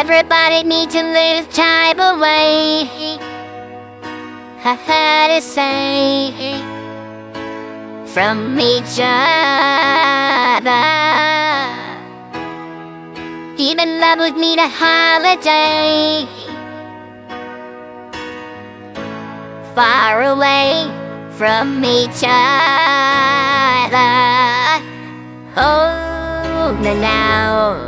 Everybody need to lose time away. I had to say from each other. Even love would need a holiday. Far away from each other. Oh, now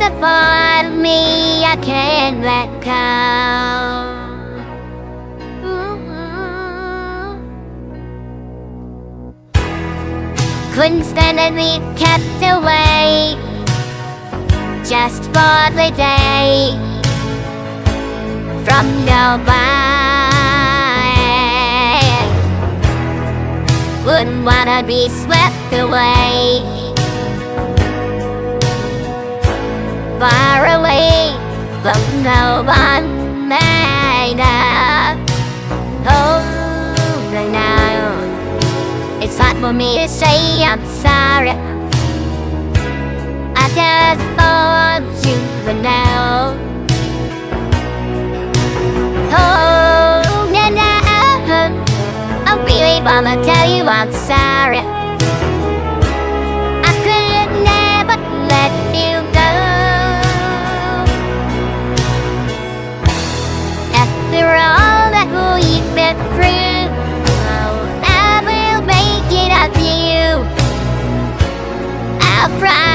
the part of me I can't let go. Couldn't stand it, be kept away just for the day from nobody. Wouldn't wanna be swept away far away from no one matter. Oh, now it's hard for me to say I'm sorry. I just want you to know. Oh, now, now I really wanna tell you I'm sorry. get through. I will make it up you. I'll.